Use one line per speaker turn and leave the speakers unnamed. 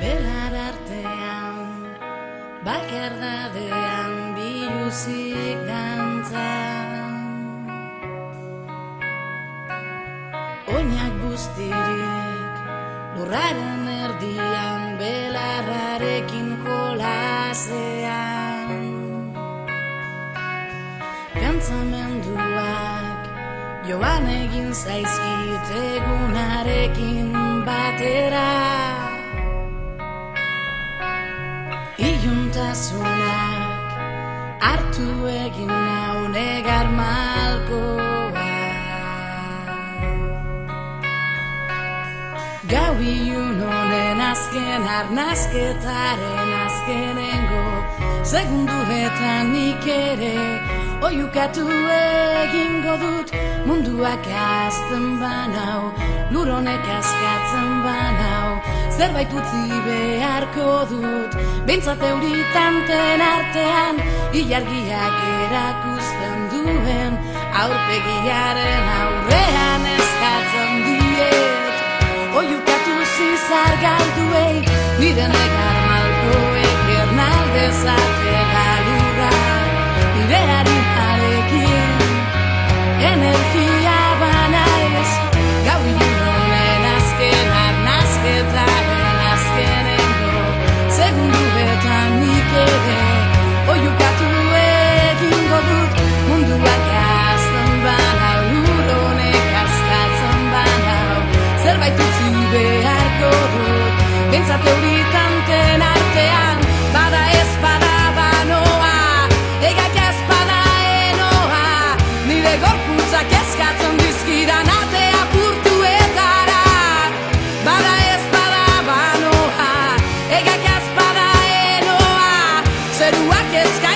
Belar artean, bakardadean biluzik dantzan Oinak guztirik, lurraren erdian, belarrarekin jolasean. Pentsamenduak joan egin zaizkit egunarekin batera Iuntasunak hartu egin nau negar malkoa. Gau ilun honen azken arnazketaren azkenengo Segunduetan nik ere oiukatu egingo dut Munduak azten banau, luronek askatzen banau. Zerbait utzi beharko dut, bintzat euritanten artean Ilargiak erakusten duen, aurpegiaren aurrean eskatzen diet. Oiukatu zizar galduei, nire negar energia banaiz Gau ilunen azken arnazketaren azkenengo Segunduetan nik ere, oiukatu egingo dut. Munduak azten banau, luronek askatzen banau. Zerbait utzi beharko dut, bintzat que escapar.